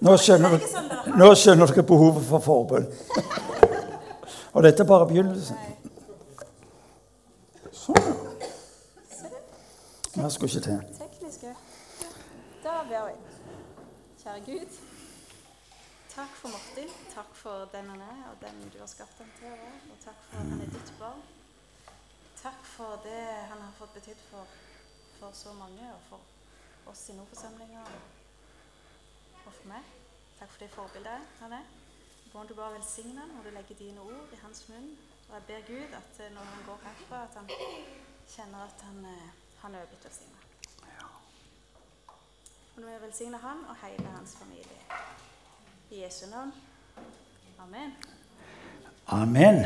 Nå skjønner, nå skjønner dere behovet for forbønn. Og dette er bare begynnelsen. Sånn. Mer skulle ikke til. Da ber vi. Kjære Gud. Takk for Martin. Takk for den han er, og den du har skapt ham til å være. Og takk for at han er ditt barn. Takk for det han har fått betydd for, for så mange, og for oss i Nordforsamlinga, og for meg. Takk for det forbildet han er. Må du bare velsigne han, og du legger dine ord i hans munn. Og jeg ber Gud at eh, når han går herfra, at han kjenner at han, eh, han er blitt velsigna. Og nå vil jeg velsigne han og hele hans familie. I Jesu navn. Amen. Amen.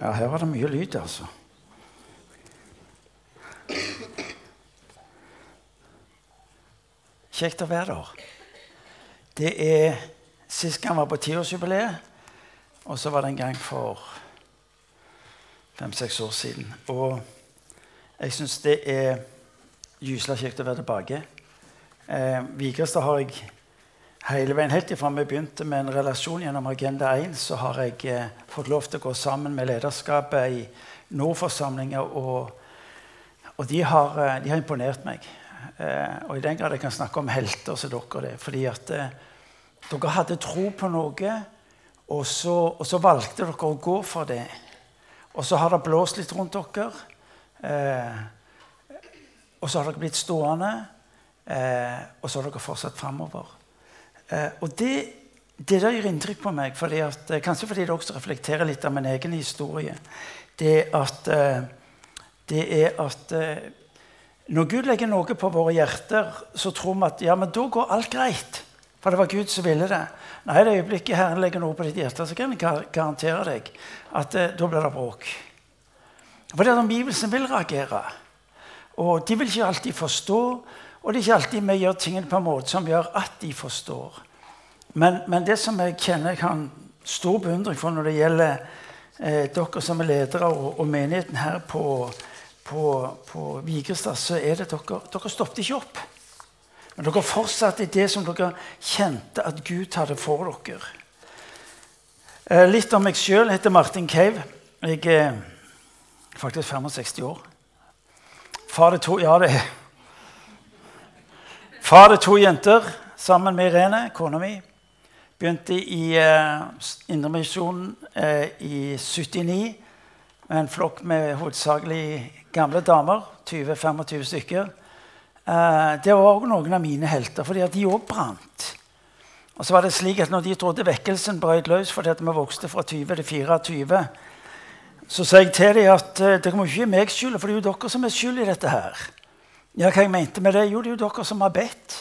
Ja, her var det mye lyd, altså. Kjekt å være der. Det er Sist gang var på tiårsjubileet, og så var det en gang for fem-seks år siden. Og jeg syns det er gyselig kjekt å være tilbake. Eh, Vigrestad har jeg hele veien helt ifra vi begynte med en relasjon gjennom Agenda 1, så har jeg eh, fått lov til å gå sammen med lederskapet i Nordforsamlinga, og, og de, har, eh, de har imponert meg. Eh, og i den grad jeg kan snakke om helter som dere det. fordi at eh, dere hadde tro på noe, og så, og så valgte dere å gå for det. Og så har det blåst litt rundt dere. Eh, og så har dere blitt stående, og så har dere fortsatt framover. Og det, det der gjør inntrykk på meg, fordi at, kanskje fordi det også reflekterer litt av min egen historie. Det at, det er at når Gud legger noe på våre hjerter, så tror vi at ja, men da går alt greit. For det var Gud som ville det. Nei, det øyeblikket Herren legger noe på ditt hjerte, så kan jeg garantere deg at eh, da blir det bråk. For det er omgivelsene vil reagere. Og de vil ikke alltid forstå, og det er ikke alltid vi gjør tingene på en måte som gjør at de forstår. Men, men det som jeg kjenner jeg har stor beundring for når det gjelder eh, dere som er ledere og, og menigheten her på, på, på Vigrestad, så er det dere Dere stoppet ikke opp. Men dere fortsatte i det som dere kjente at Gud hadde for dere. Eh, litt om meg sjøl. Jeg heter Martin Cave. Jeg er faktisk 65 år. Far til to Ja, det er Far til to jenter sammen med Irene, kona mi. Begynte i eh, Indremisjonen eh, i 79 med en flokk med hovedsakelig gamle damer. 20-25 stykker. Eh, det var også noen av mine helter, fordi at de òg brant. Og så var det slik at når de trodde vekkelsen brøt løs fordi at vi vokste fra 20 til 24, så sa jeg til dem at det dere må ikke gi meg skylda, for det er jo dere som er skyld i dette her. Ja, hva jeg mente med det? Jo, det er jo dere som har bedt.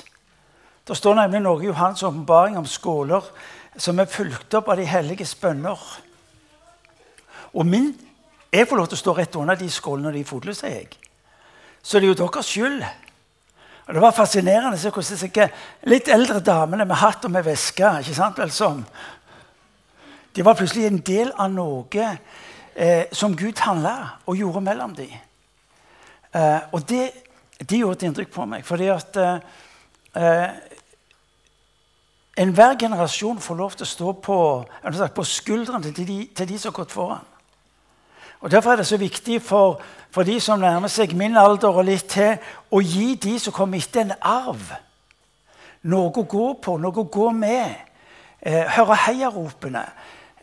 Det står nemlig noe i Johans åpenbaring om skåler som er fulgt opp av de helliges bønner. Og min, jeg får lov til å stå rett under de skålene og de fotløse, jeg. Så det er jo deres skyld. Og Det var fascinerende å se hvordan litt eldre damene med hatt og med veske ikke sant, vel sånn, De var plutselig en del av noe eh, som Gud handla og gjorde mellom dem. Eh, og det, de gjorde et inntrykk på meg. fordi at eh, eh, Enhver generasjon får lov til å stå på, sagt, på skuldrene til de, til de som har gått foran. Og Derfor er det så viktig for, for de som nærmer seg min alder og litt til, å gi de som kommer etter, en arv. Noe å gå på, noe å gå med. Eh, høre heiaropene.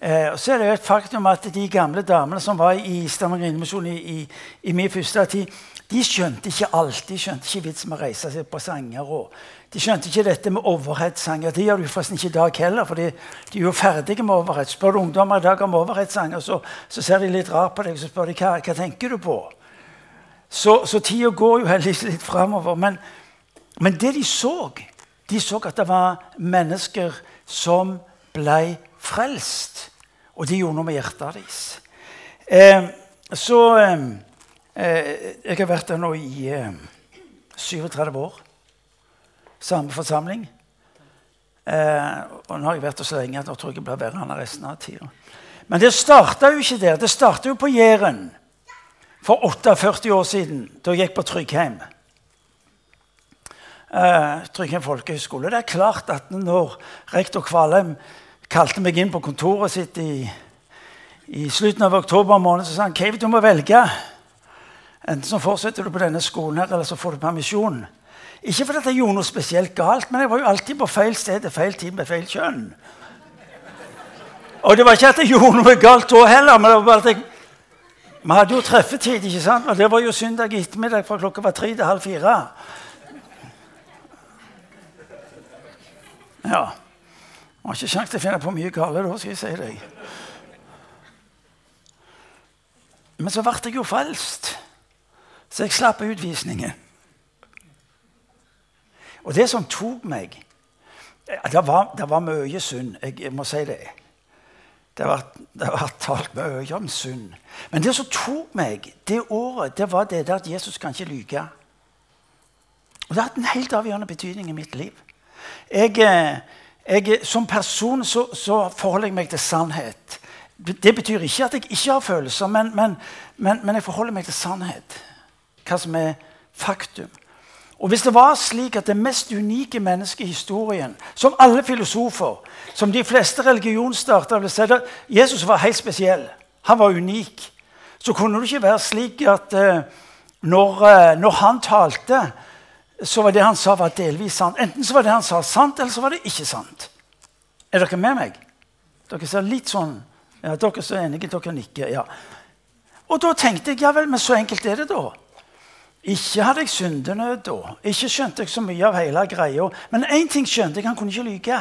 Eh, så er det jo et faktum at De gamle damene som var i Stavanger Indremisjon i, i, i min første tid, de skjønte ikke alt. De skjønte ikke vitsen med å reise seg på sanger. og De skjønte ikke dette med overhead-sanger. Det gjør de forresten ikke i dag heller. for de, de er jo ferdige med overhet. Spør du ungdommer i dag om overhetssanger, så, så ser de litt rart på deg. Så spør de hva, hva tenker du på. Så, så tida går jo heldigvis litt framover. Men, men det de så, de så at det var mennesker som ble frelst. Og de gjorde noe med hjertet deres. Eh, så eh, eh, Jeg har vært der nå i eh, 37 år. Samme forsamling. Eh, og nå har jeg vært der så lenge at nå tror jeg blir værende resten av tida. Men det starta jo ikke der. Det starta jo på Jæren for 48 år siden, da jeg gikk på Tryggheim. eh, Tryggheim folkehøgskole. Det er klart at når rektor Kvalheim kalte meg inn på kontoret sitt i, i slutten av oktober måned, så sa han «Kave, du må velge. Enten så fortsetter du på denne skolen, her, eller så får du permisjon. Ikke fordi jeg gjorde noe spesielt galt, men jeg var jo alltid på feil sted til feil tid med feil kjønn. Og det var ikke at jeg gjorde noe galt da heller. men det var bare at jeg vi hadde jo treffetid, ikke sant? og det var jo søndag ettermiddag fra klokka var tre til halv fire. Ja. Jeg har ikke sjanse til å finne på mye gale da, skal jeg si deg. Men så ble jeg jo frelst, så jeg slapp utvisningen. Og det som tok meg Det var, det var mye synd, jeg, jeg må si det. Det har vært talt mye om synd. Men det som tok meg det året, det var det der at Jesus kan ikke lyge. Og Det har hatt en helt avgjørende betydning i mitt liv. Jeg, eh, jeg, som person så, så, forholder jeg meg til sannhet. Det betyr ikke at jeg ikke har følelser, men, men, men, men jeg forholder meg til sannhet. Hva som er faktum. Og Hvis det var slik at det mest unike mennesket i historien, som alle filosofer, som de fleste religionsstartere ville sett at Jesus var helt spesiell, han var unik, så kunne det ikke være slik at uh, når, uh, når, han talte, så var det han sa, var delvis sant. Enten så var det han sa, sant, eller så var det ikke sant. Er dere med meg? Dere ser litt sånn ja, Dere er så enige, dere nikker. ja. Og da tenkte jeg ja vel, men så enkelt er det, da. Ikke hadde jeg syndenød da. Ikke skjønte jeg så mye av hele greia. Men én ting skjønte jeg, han kunne ikke lyge.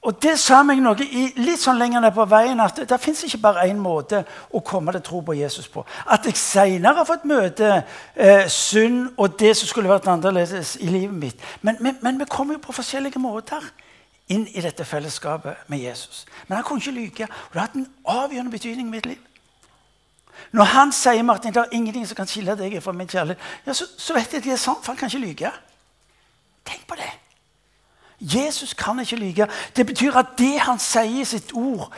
Og det sa meg noe i, litt sånn lenger ned på veien at det, fins ikke bare én måte å komme til tro på Jesus på. At jeg seinere har fått møte eh, synd og det som skulle vært annerledes i livet mitt. Men, men, men, vi kommer jo på forskjellige måter inn i dette fellesskapet med Jesus. Men han kunne ikke lyve. Og det har hatt en avgjørende betydning i mitt liv. Når han sier Martin, det er ingenting som kan skille deg fra min kjærlighet, ja, så, så, vet jeg at det er sant, for han kan ikke lyge. Tenk på det. Jesus kan ikke lyge. Det betyr at det han sier i sitt ord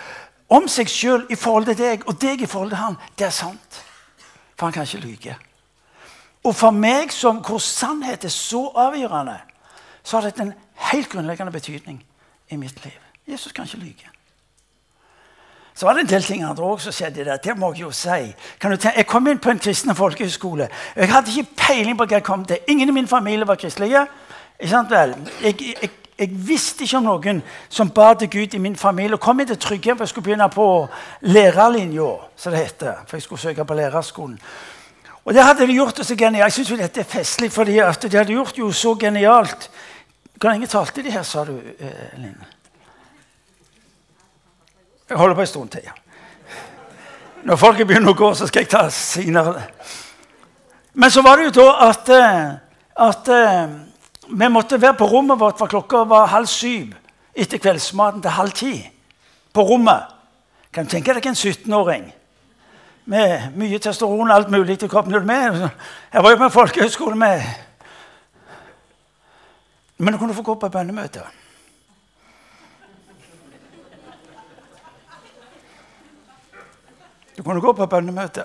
om seg sjøl i forhold til deg, og deg i forhold til han, det er sant. For han kan ikke lyge. Og for meg, som, hvor sannhet er så avgjørende, så har dette en helt grunnleggende betydning i mitt liv. Jesus kan ikke lyge. Så var det en del ting andre også som skjedde der. Det må jeg jo si. jeg kom inn på en kristen folkehøyskole. Jeg hadde ikke peiling på hva jeg kom til. Ingen i min familie var kristelige. Jeg, jeg, jeg, visste ikke om noen som ba til Gud i min familie. Og kom inn til Trygghjem, for jeg skulle begynne på lærerlinja, som det heter. For jeg skulle søke på lærerskolen. Og det hadde de gjort det så genialt. Jeg syns dette er festlig, at de hadde gjort jo så genialt. Hvor lenge talte de her, sa du, eh, Linn? Jeg holder på en stund til. Når folk begynner å gå, så skal jeg ta senere. Men så var det jo da at, eh, at uh, vi måtte være på rommet vårt fra klokka var halv syv etter kveldsmaten til halv ti. På rommet. Kan du tenke deg en 17-åring med mye testosteron og alt mulig til kroppen? Jeg var jo på en folkehøyskole med Men du kunne få gå på bønnemøte. Du kunne gå på bønnemøte.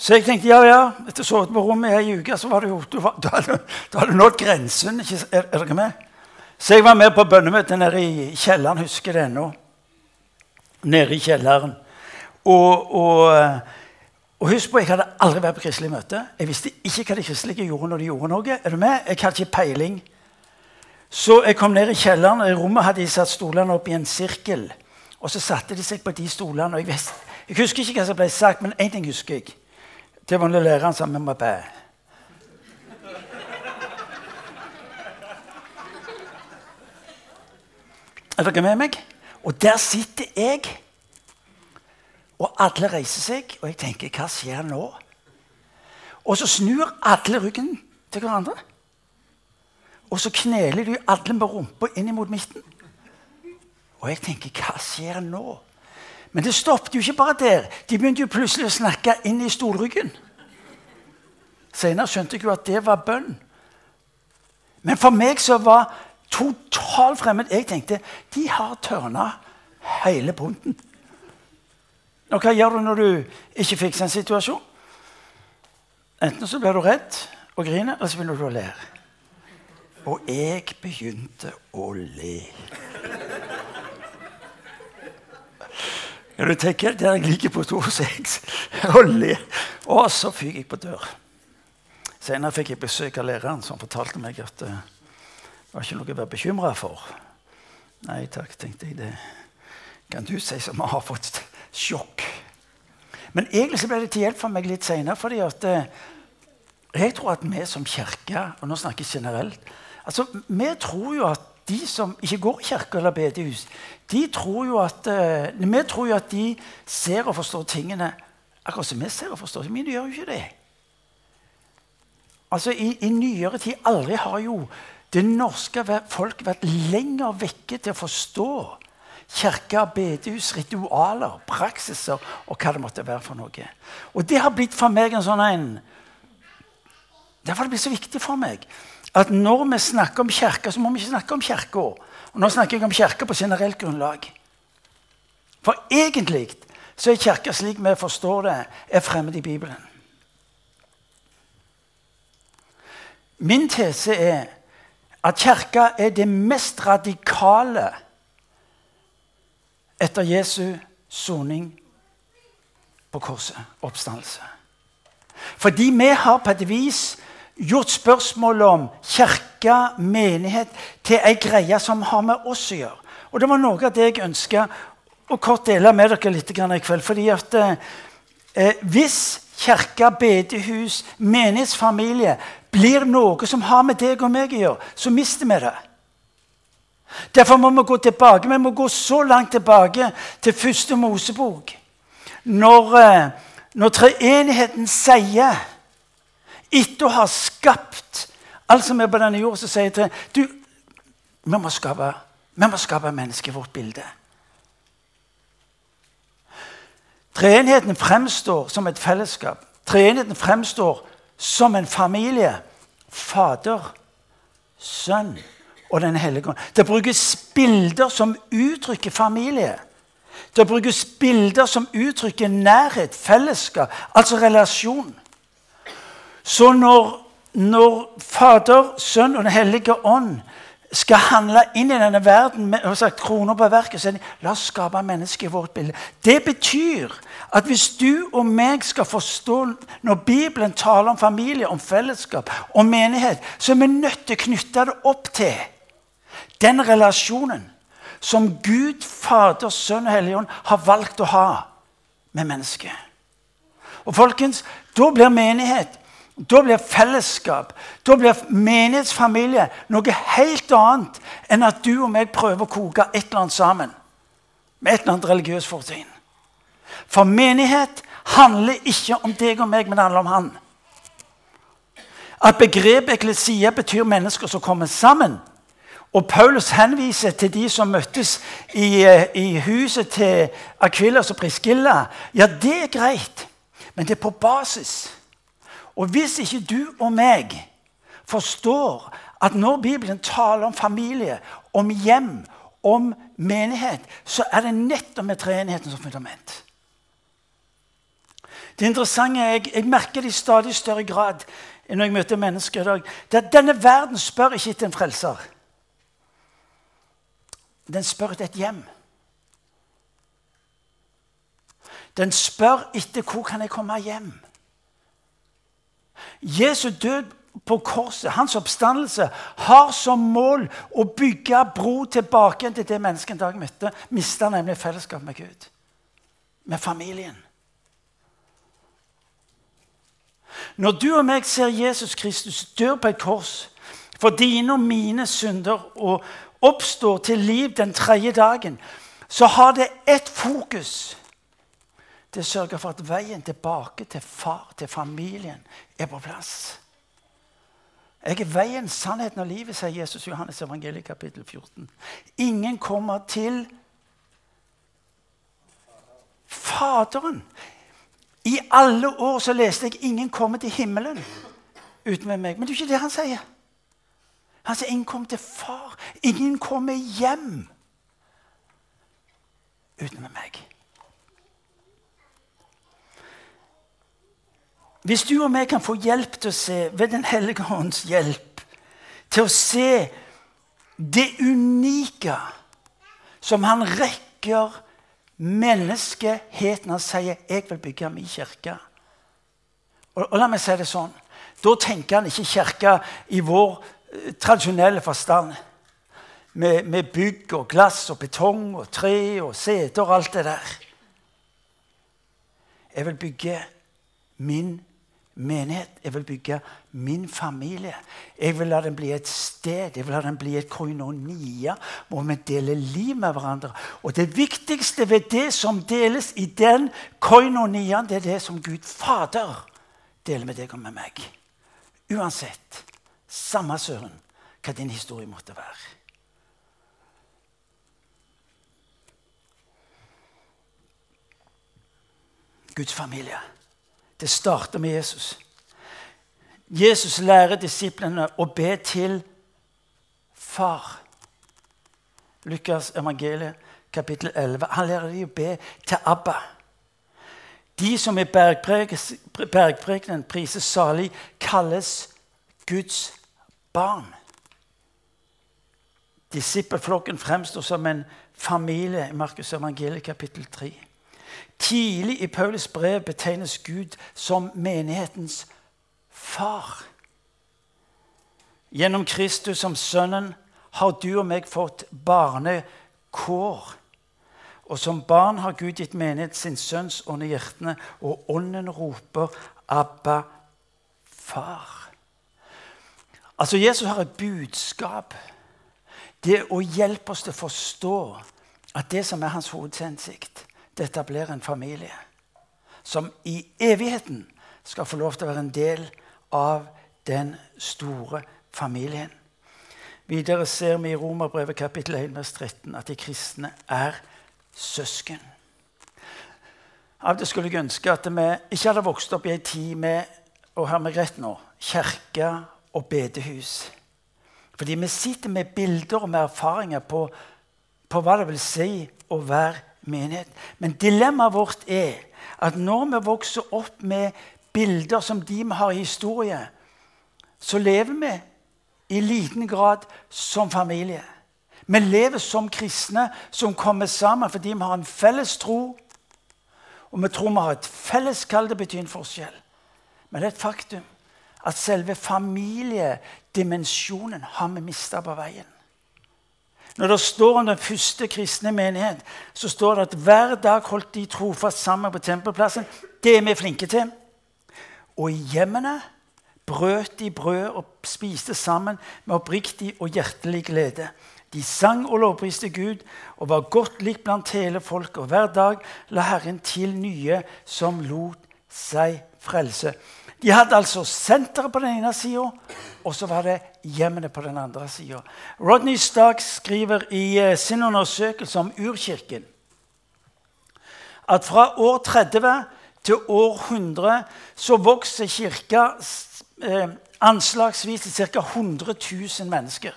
Så jeg tenkte ja, ja, etter å ha sovet på rommet i ei uke, så var det jo, du, du, hadde, du hadde nådd grensen. Ikke, er, er, dere med? Så jeg var med på bønnemøte nede i kjelleren. Husker det ennå. Nede i kjelleren. Og, og, og, husk på, jeg hadde aldri vært på kristelig møte. Jeg visste ikke hva de kristelige gjorde når de gjorde noe. Er du med? Jeg hadde ikke peiling. Så jeg kom ned i kjelleren, og i rommet hadde de satt stolene opp i en sirkel. Og så satte de seg på de stolene. og jeg visste jeg husker ikke hva som ble sagt, men én ting husker jeg. Det var når læreren sa vi må be. Er dere med meg? Og der sitter jeg, og alle reiser seg, og jeg tenker hva skjer nå? Og så snur alle ryggen til hverandre. Og så kneler de alle med rumpa inn mot midten. Og jeg tenker hva skjer nå? Men det stoppet jo ikke bare der. De begynte jo plutselig å snakke inn i stolryggen. Senere skjønte jeg jo at det var bønn. Men for meg så var totalt fremmed. Jeg tenkte de har tørna hele bunten. Og hva gjør du når du ikke fikser en situasjon? Enten så blir du redd, å grine, eller så begynner du å le. Og jeg begynte å le. Ja, du tenker der jeg ligger på to seks og ler. Og så fyker jeg på dør. Senere fikk jeg besøk av læreren, som fortalte meg at det var ikke noe å være bekymra for. Nei takk, tenkte jeg. Det kan du si som har fått sjokk. Men egentlig ble det til hjelp for meg litt seinere. fordi at eh, jeg tror at vi som kirke, og nå snakker jeg generelt altså, Vi tror jo at de som ikke går i kirke eller bedehus, de tror jo at, uh, vi tror jo at de ser og forstår tingene akkurat som vi ser og forstår. Men de gjør jo ikke det. Altså, i, I nyere tid aldri har jo det norske folk vært lenger vekke til å forstå kirke, bedehus, ritualer, praksiser og hva det måtte være for noe. Og det har blitt for meg en sånn en Derfor har det blitt så viktig for meg at når vi snakker om kirka, så må vi ikke snakke om kirka. Og nå snakker jeg om kirka på generelt grunnlag. For egentlig så er kirka slik vi forstår det, er fremmed i Bibelen. Min tese er at kirka er det mest radikale etter Jesu soning på korset, oppstandelse. Fordi vi har på et vis gjort spørsmålet om kirke, menighet, til ei greie som har med oss å gjøre. Og Det var noe av det jeg ønska å kort dele med dere litt i kveld. fordi at eh, Hvis kirke, bedehus, menighetsfamilie blir noe som har med deg og meg å gjøre, så mister vi det. Derfor må vi gå tilbake. Vi må gå så langt tilbake til første Mosebok. Når, eh, når treenigheten sier etter å ha skapt alt som er på denne jord, så sier jeg til du, vi må skape, vi må skape mennesket vårt bilde. Treenigheten fremstår som et fellesskap. Treenigheten fremstår som en familie. Fader, Sønn og Den hellige ånd. Det brukes bilder som uttrykker familie. Det brukes bilder som uttrykker nærhet, fellesskap, altså relasjon. Så når, når Fader, Sønn og Den hellige ånd skal handle inn i denne verden med sagt, kroner på verket, så er det la oss skape mennesket i vårt bilde. Det betyr at hvis du og meg skal forstå Når Bibelen taler om familie, om fellesskap, om menighet, så er vi nødt til å knytte det opp til den relasjonen som Gud, Fader, Sønn og Hellige Ånd har valgt å ha med mennesket. Og folkens, Da blir menighet da blir fellesskap, da blir menighetsfamilie noe helt annet enn at du og meg prøver å koke et eller annet sammen med et eller annet religiøst fortegn. For menighet handler ikke om deg og meg, men det handler om Han. At begrepet eklesia betyr mennesker som kommer sammen. Og Paulus henviser til de som møttes i, eh, i huset til Akvillas og Priskilla. Ja, det er greit, men det er på basis og hvis ikke du og meg forstår at når Bibelen taler om familie, om hjem, om menighet, så er det nettopp med treenigheten som fundament. Det interessante er, jeg, jeg merker det i stadig større grad når jeg møter mennesker i dag. det at Denne verden spør ikke etter en frelser. Den spør etter et hjem. Den spør etter hvor kan jeg komme hjem. Jesu død på korset, hans oppstandelse, har som mål å bygge bro tilbake til det mennesket en dag møtte, mista nemlig fellesskap med Gud. Med familien. Når du og meg ser Jesus Kristus dør på et kors for dine og mine synder og oppstår til liv den tredje dagen, så har det ett fokus det sørger for at veien tilbake til far, til familien, er på plass. Jeg er veien, sannheten og livet, sier Jesus Johannes evangeliet kapittel 14. Ingen kommer til Faderen. I alle år så leste jeg 'ingen kommer til himmelen uten med meg'. Men det er ikke det han sier. Han sier 'ingen kommer til far'. Ingen kommer hjem uten med meg. Hvis du og meg kan få hjelp til å se, ved Den hellige hånds hjelp, til å se det unike som han rekker menneskeheten. Han sier 'Jeg vil bygge min kirke'. Og, og la meg si det sånn. Da tenker han ikke kirke i vår eh, tradisjonelle forstand. Med, med, bygg og glass og betong og tre og seter og alt det der. Jeg vil bygge min menighet. Jeg vil bygge min familie. Jeg vil la den bli et sted, jeg vil la den bli et koinonia hvor vi deler liv med hverandre. Og det viktigste ved det som deles i den koinoniaen, det er det som Gud Fader deler med deg og med meg. Uansett. Samme søren hva din historie måtte være. Guds familie. Det starter med Jesus. Jesus lærer disiplene å be til far. Lukas evangeliet, kapittel 11. Han lærer dem å be til Abba. De som i bergprekenen prises salig, kalles Guds barn. Disippelflokken fremstår som en familie i Markus evangeliet kapittel 3. Tidlig i Paulus brev betegnes Gud som menighetens far. Gjennom Kristus som Sønnen har du og meg fått barnekår. Og som barn har Gud gitt menighet sin sønns ånd i hjertene, og ånden roper 'Abba, far'. Altså, Jesus har et budskap. Det å hjelpe oss til å forstå at det som er hans hovedhensikt, det etablerer en familie som i evigheten skal få lov til å være en del av den store familien. Videre ser vi i Romerbrevet kapittel 1 vers 13 at de kristne er søsken. Av det skulle jeg ønske at vi ikke hadde vokst opp i ei tid med og hør meg rett nå, kirke og bedehus. Fordi vi sitter med bilder og med erfaringer på, på hva det vil si å være menighet. Men dilemmaet vårt er at når vi vokser opp med bilder som de vi har i historie, så lever vi i liten grad som familie. Vi lever som kristne som kommer sammen fordi vi har en felles tro. Og vi tror vi har et felles kall. Det betyr en forskjell. Men det er et faktum at selve familiedimensjonen har vi mista på veien. Når det står om den første kristne menighet, så står det at hver dag holdt de trofast sammen på tempelplassen. Det er vi flinke til. Og i hjemmene brøt de brød og spiste sammen med oppriktig og hjertelig glede. De sang og lovpriste Gud og var godt likt blant hele folket. Og hver dag la Herren til nye som lot seg frelse. De hadde altså senteret på den ene sida, og så var det hjemmene på den andre sida. Rodney Stark skriver i eh, sin undersøkelse om urkirken at fra år 30 til år 100 så vokser kirka eh, anslagsvis til ca. 100 000 mennesker.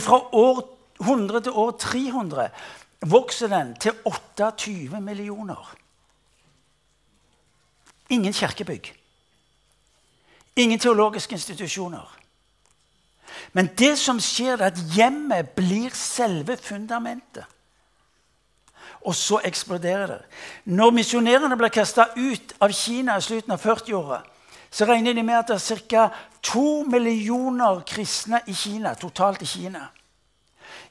Fra år 100 til år 300 vokser den til 28 millioner. Ingen kirkebygg. Ingen teologiske institusjoner. Men det som skjer, er at hjemmet blir selve fundamentet. Og så eksploderer det. Når misjonærene ble kasta ut av Kina i slutten av 40-åra, så regner de med at det er ca. to millioner kristne i Kina, totalt i Kina.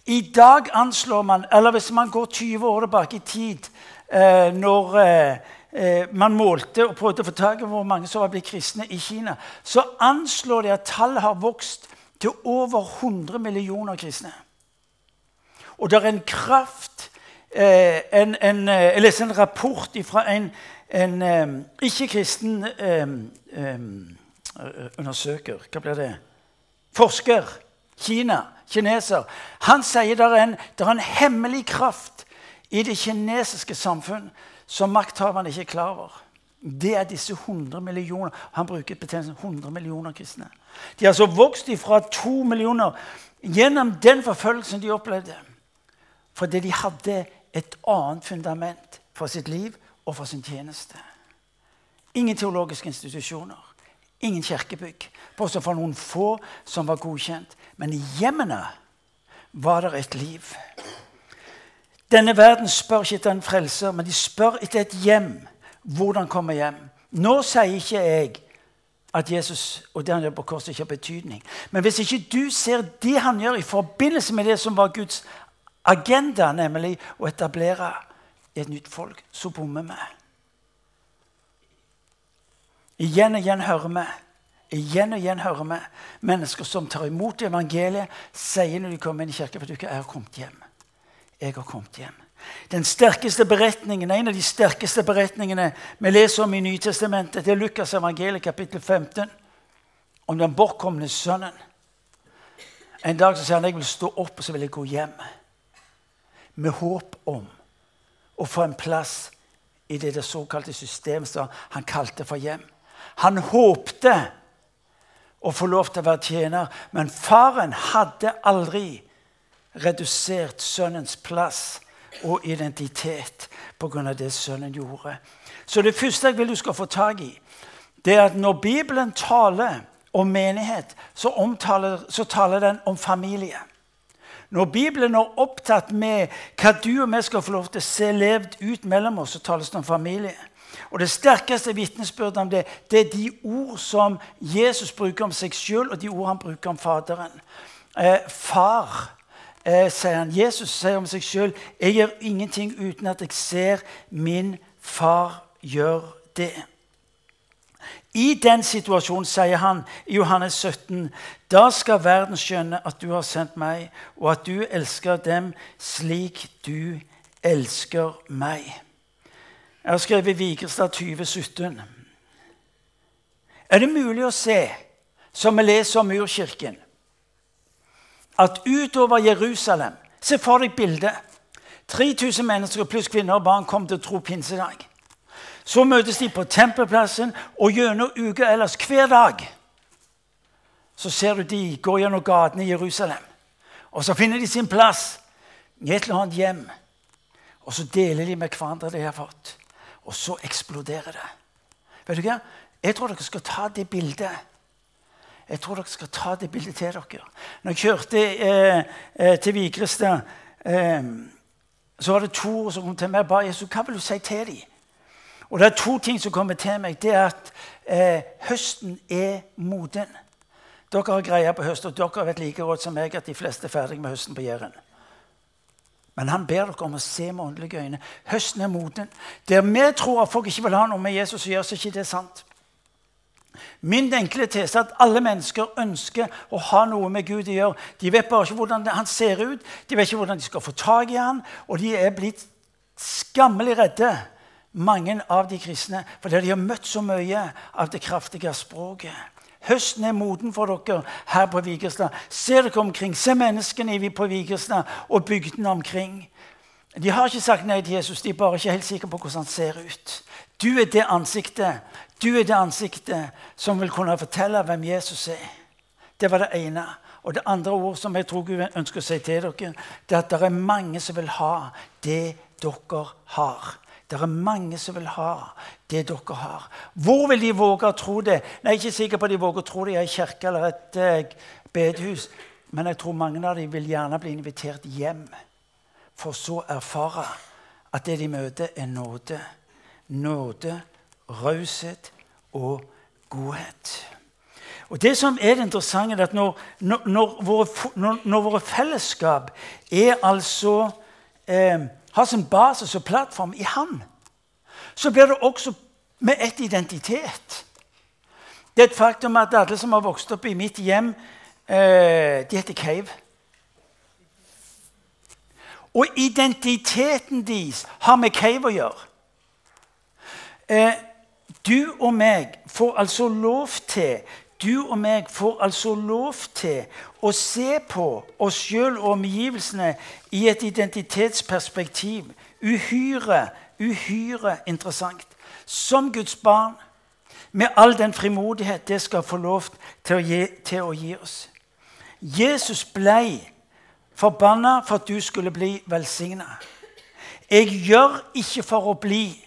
I dag anslår man, eller hvis man går 20 år tilbake i tid, eh, når eh, eh, man målte og prøvde å få tak i hvor mange som var blitt kristne i Kina, så anslår de at tallet har vokst til over 100 millioner kristne. Og det er en kraft eh, en, en, eh, Jeg leste en rapport fra en, en eh, ikke-kristen eh, undersøker Hva blir det? Forsker. Kina. Kineser. Han sier det er en, det er en hemmelig kraft i det kinesiske samfunn som makthaverne ikke er klar over. Det er disse 100 millioner Han bruker betegnelsen 100 millioner kristne. De har altså vokst fra to millioner gjennom den forfølgelsen de opplevde. Fordi de hadde et annet fundament for sitt liv og for sin tjeneste. Ingen teologiske institusjoner. Ingen kirkebygg. Bortsett fra noen få som var godkjent. Men i hjemmene var det et liv. Denne verden spør ikke etter en frelser, men de spør etter et hjem. Hvordan komme hjem? Nå sier ikke jeg at Jesus og det han gjør på korset, ikke har betydning. Men hvis ikke du ser det han gjør i forbindelse med det som var Guds agenda, nemlig å etablere et nytt folk, så bommer vi. Igjen og igjen hører vi Igjen og igjen hører vi mennesker som tar imot evangeliet, sier når de kommer inn i kirken for ikke er kommet hjem. Jeg har kommet hjem. Den sterkeste beretningen, En av de sterkeste beretningene vi leser om i Nytestamentet, det er Lukas evangeliet kapittel 15, om den bortkomne sønnen. En dag så sier han jeg vil stå opp og så vil jeg gå hjem. Med håp om å få en plass i det, det såkalte systemet som han kalte for hjem. Han håpte å få lov til å være tjener, men faren hadde aldri redusert sønnens plass og identitet pga. det sønnen gjorde. Så det første jeg vil du skal få tak i, det er at når Bibelen taler om menighet, så, omtaler, så taler den om familie. Når Bibelen er opptatt med hva du og vi skal få lov til å se levd ut mellom oss, så tales det om familie. Og Det sterkeste vitnesbyrdet om det, det er de ord som Jesus bruker om seg sjøl, og de ord han bruker om Faderen. Eh, far eh, sier han. Jesus sier om seg sjøl jeg gjør ingenting uten at jeg ser min far gjør det. I den situasjonen sier han i Johannes 17.: Da skal verden skjønne at du har sendt meg, og at du elsker dem slik du elsker meg. Jeg har skrevet Vigrestad 2017. Er det mulig å se, som vi leser om Urkirken, at utover Jerusalem Se for deg bildet. 3000 mennesker pluss kvinner og barn kom til å tro pinsedag. Så møtes de på tempelplassen, og gjennom uka ellers hver dag så ser du de går gjennom gatene i Jerusalem. Og så finner de sin plass i et eller annet hjem. Og så deler de med hverandre det de har fått. Og så eksploderer det. Vet du hva? Jeg tror dere skal ta det bildet jeg tror dere skal ta det bildet til dere. Når jeg kjørte eh, eh, til Vigrestad, eh, så var det to som kom til meg og ba Jesus, hva vil du si til dem? Og det er to ting som kommer til meg. Det er at eh, høsten er moden. Dere har greie på høst, og dere vet like godt som meg at de fleste er ferdig med høsten på Jæren. Men han ber dere om å se med åndelige øyne. Høsten er moden. Der vi tror at folk ikke vil ha noe med Jesus å gjøre, så er ikke det sant. Min enkle tese er at alle mennesker ønsker å ha noe med Gud å gjøre. De vet bare ikke hvordan han ser ut, de vet ikke hvordan de skal få tak i han, og de er blitt skammelig redde, mange av de kristne, fordi de har møtt så mye av det kraftige språket. Høsten er moden for dere her på Vigerstad. Se dere omkring. Se menneskene på Vigerstad og bygdene omkring. De har ikke sagt nei til Jesus, de er bare ikke helt sikre på hvordan han ser ut. Du er det ansiktet du er det ansiktet som vil kunne fortelle hvem Jesus er. Det var det ene. Og det andre ord som jeg tror Gud ønsker å si til dere, det er at det er mange som vil ha det dere har. Det er mange som vil ha det dere har. Hvor vil de våge å tro det? Nei, Jeg er ikke sikker på at de våger å tro det i en kirke eller et eh, bedehus. Men jeg tror mange av dem vil gjerne bli invitert hjem for så å erfare at det de møter, er nåde. Nåde raushet og godhet. Og Det som er det interessante, er at når, når, våre, når våre, fellesskap er altså eh, har sin basis og plattform i Han, så blir det også med et identitet. Det er et faktum at alle som har vokst opp i mitt hjem, eh, de heter Cave. Og identiteten deres har med Cave å gjøre. Eh, du og meg får altså lov til du og meg får altså lov til å se på oss sjøl og omgivelsene i et identitetsperspektiv. Uhyre, uhyre interessant. Som Guds barn, med all den frimodighet det skal få lov til å gi, til å gi oss. Jesus ble forbanna for at du skulle bli velsigna. Jeg gjør ikke for å bli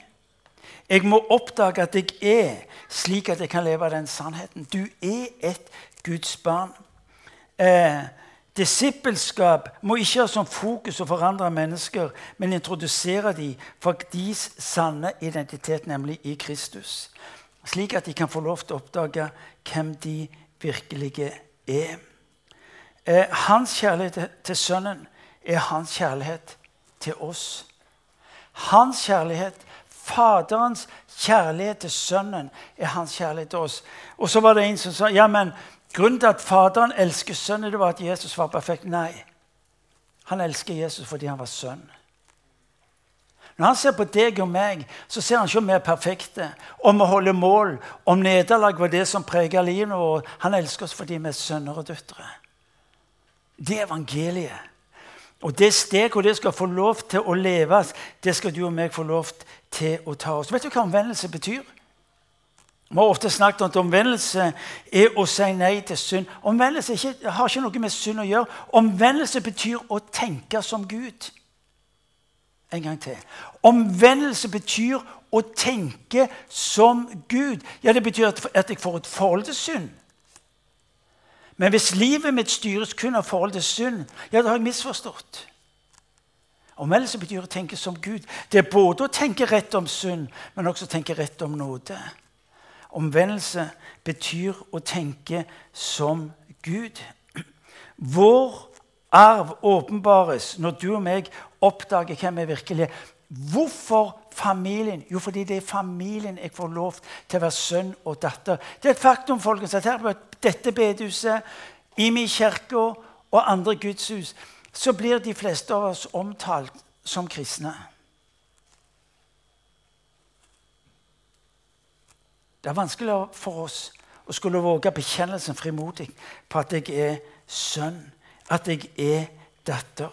Jeg må oppdage at jeg er, slik at jeg kan leve av den sannheten. Du er et Guds barn. Eh, Disippelskap må ikke ha som fokus å forandre mennesker, men introdusere dem for deres sanne identitet, nemlig i Kristus. Slik at de kan få lov til å oppdage hvem de virkelig er. Eh, hans kjærlighet til Sønnen er hans kjærlighet til oss. Hans kjærlighet, Faderens kjærlighet til Sønnen, er hans kjærlighet til oss. Og så var det en som sa ja, men grunnen til at Faderen elsker Sønnen, det var at Jesus var perfekt. Nei. Han elsker Jesus fordi han var sønn. Når han ser på deg og meg, så ser han ikke om vi er perfekte, om vi holder mål, om nederlag var det som preger livet vårt. Han elsker oss fordi vi er sønner og døtre. Det er evangeliet. Og det steg hvor det skal få lov til å leves, det skal du og meg få lov til å ta oss. Vet du hva omvendelse betyr? Vi har ofte snakket om at omvendelse er å si nei til synd. Omvendelse ikke, har ikke noe med synd å gjøre. Omvendelse betyr å tenke som Gud. En gang til. Omvendelse betyr å tenke som Gud. Ja, Det betyr at jeg får et forhold til synd. Men hvis livet mitt styres kun av forhold til synd, ja, da har jeg misforstått. Omvendelse betyr å tenke som Gud. Det er både å tenke rett om synd, men også å tenke rett om nåde. Omvendelse betyr å tenke som Gud. Vår arv åpenbares når du og meg oppdager hvem vi virkelig er. Hvorfor familien? Jo, fordi det er familien jeg får lov til å være sønn og datter. Det er et faktum folkens, at her på dette bedehuset, i min kirke og andre gudshus så blir de fleste av oss omtalt som kristne. Det er vanskelig for oss å skulle våge bekjennelsen frimodig på at jeg er sønn, at jeg er datter.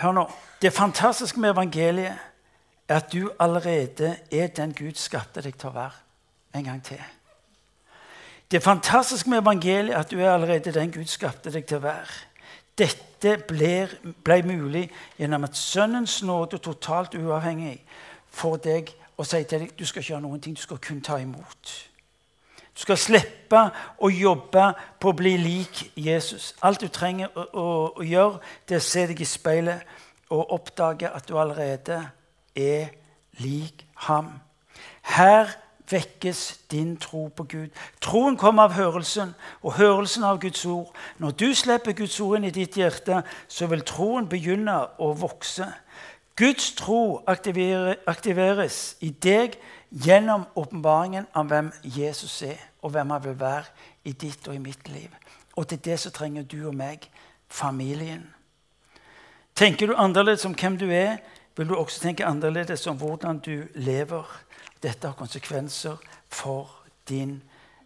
Hør nå. Det fantastiske med evangeliet er at du allerede er den Gud skapte deg til å være. En gang til. Det er fantastisk med evangeliet er at du er allerede den Gud skapte deg til å være. Dette ble, ble mulig gjennom at Sønnens nåde, totalt uavhengig, får deg å si til deg du skal ikke gjøre noen ting, du skal kun ta imot. Du skal slippe å jobbe på å bli lik Jesus. Alt du trenger å, å, å gjøre, det er å se deg i speilet og oppdage at du allerede er lik ham. Her vekkes din tro på Gud. Troen kommer av hørelsen, og hørelsen av Guds ord. Når du slipper Guds ord inn i ditt hjerte, så vil troen begynne å vokse. Guds tro aktiveres i deg gjennom åpenbaringen av hvem Jesus er, og hvem han vil være i ditt og i mitt liv. Og til det så trenger du og meg familien. Tenker du annerledes om hvem du er, vil du også tenke annerledes om hvordan du lever. Dette har konsekvenser for din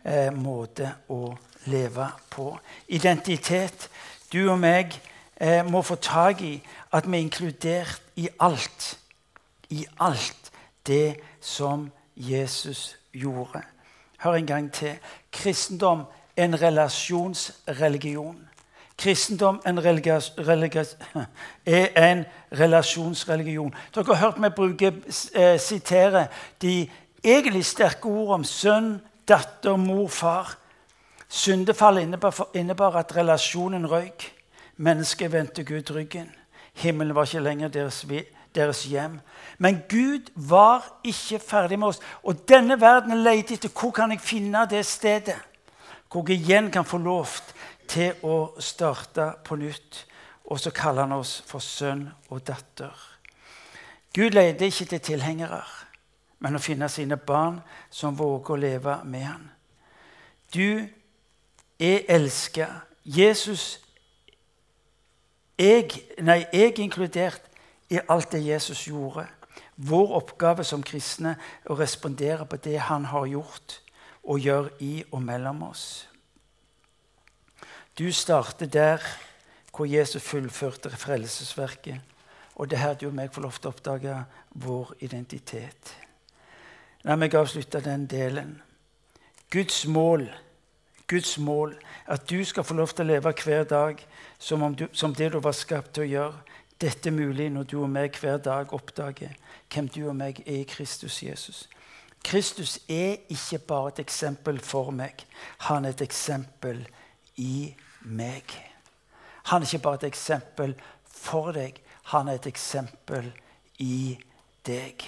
eh, måte å leve på. Identitet. Du og meg eh, må få tak i at vi er inkludert i alt. I alt det som Jesus gjorde. Hør en gang til. Kristendom en relasjonsreligion. Kristendom en er en relasjonsreligion. Dere har hørt meg bruke, eh, sitere de egentlig sterke ord om sønn, datter, mor, far. Syndefallet innebar, innebar at relasjonen røyk. Mennesket vendte Gud ryggen. Himmelen var ikke lenger deres, deres hjem. Men Gud var ikke ferdig med oss. Og denne verden leter etter hvor kan jeg finne det stedet hvor jeg igjen kan få lov til å starte på nytt. Og så kaller han oss for sønn og datter. Gud leter ikke til tilhengere, men å finne sine barn som våger å leve med ham. Du er elska. Jesus jeg, nei, jeg inkludert i alt det Jesus gjorde. Vår oppgave som kristne er å respondere på det han har gjort og gjør i og mellom oss. Du starter der hvor Jesus fullførte frelsesverket. Og det er her du og meg får lov til å oppdage vår identitet. La meg avslutte den delen. Guds mål, Guds mål at du skal få lov til å leve hver dag som, du, som det du var skapt til å gjøre dette er mulig når du og meg hver dag oppdager hvem du og meg er i Kristus Jesus. Kristus er ikke bare et eksempel for meg. Han er et eksempel i meg. Han er ikke bare et eksempel for deg. Han er et eksempel i deg.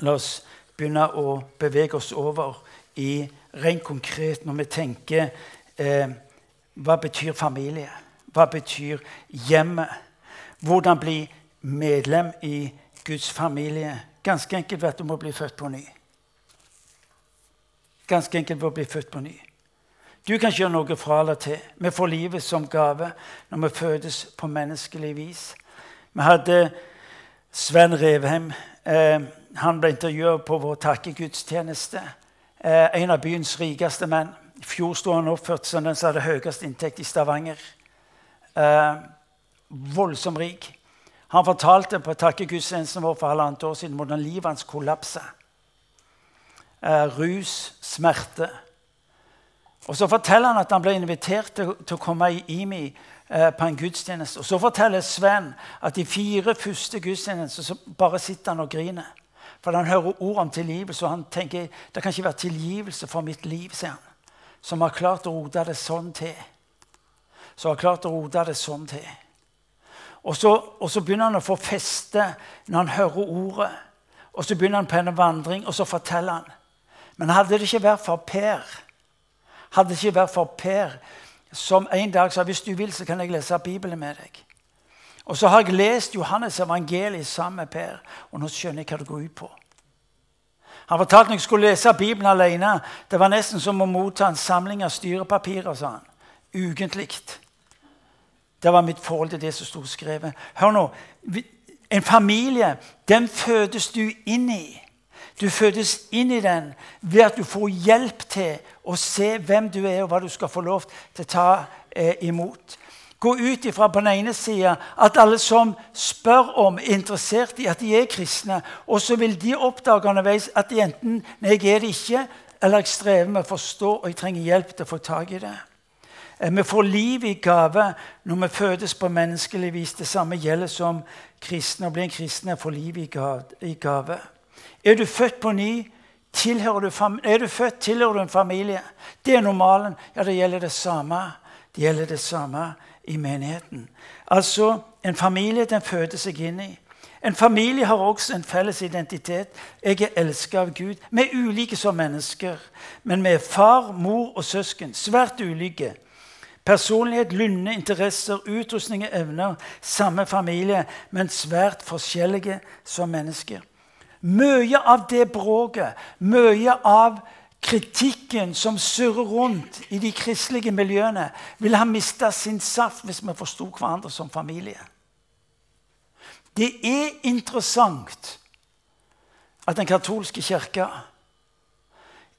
La oss begynne å bevege oss over i rent konkret når vi tenker eh, hva betyr familie? Hva betyr hjemmet? Hvordan bli medlem i Guds familie? Ganske enkelt ved at du må bli født på ny. Ganske enkelt ved å bli født på ny. Du kan ikke gjøre noe fra eller til. Vi får livet som gave når vi fødes på menneskelig vis. Vi hadde Sven Revheim. Eh, han ble intervjuet på vår takkegudstjeneste. Eh, en av byens rikeste menn. I fjor sto han oppført som den som hadde høyest inntekt i Stavanger. Eh, voldsomt rik. Han fortalte på takkegudstjenesten vår for halvannet år siden hvordan livet hans kollapsa. Eh, rus, smerte. Og Så forteller han at han ble invitert til, til å komme i IMI eh, på en gudstjeneste. Og Så forteller Sven at de fire første gudstjenestene så bare sitter han og griner. For han hører ord om tilgivelse, og han tenker det kan ikke være tilgivelse for mitt liv. sier han som har klart å rote det sånn til. Som har klart å rote det sånn til. Og så, og så, begynner han å få feste når han hører ordet. Og så begynner han på en vandring, og så forteller han. Men hadde det ikke vært for Per, hadde det ikke vært for Per, som en dag sa hvis du vil, så kan jeg lese Bibelen med deg. Og så har jeg lest Johannes evangeliet sammen med Per, og nå skjønner jeg hva det går ut på. Han fortalte når jeg skulle lese Bibelen alene. Det var nesten som å motta en samling av styrepapirer. sa han. Ukentlig. Det var mitt forhold til det som sto skrevet. Hør nå. En familie, den fødes du inn i. Du fødes inn i den ved at du får hjelp til å se hvem du er, og hva du skal få lov til å ta eh, imot gå ut ifra på den ene sida at alle som spør om, er interessert i at de er kristne. Og så vil de oppdage underveis at de enten nei, jeg er det ikke, eller jeg strever med å forstå og jeg trenger hjelp til å få tak i det. Eh, vi får liv i gave når vi fødes på menneskelig vis. Det samme gjelder som kristne. Å bli en kristen er å få liv i gave. Er du født på ny, du, er du født, tilhører du en familie. Det er normalen. Ja, det gjelder det samme. Det gjelder det samme i menigheten. Altså, En familie den føder seg inn i. En familie har også en felles identitet. Jeg er elsket av Gud. Vi er ulike som mennesker, men vi er far, mor og søsken. Svært ulike. Personlighet, lynne, interesser, utrustning og evner. Samme familie, men svært forskjellige som mennesker. Mye av det bråket, mye av kritikken som surrer rundt i de kristelige miljøene, vil ha mista sin saft hvis vi forsto hverandre som familie. Det er interessant at den katolske kirka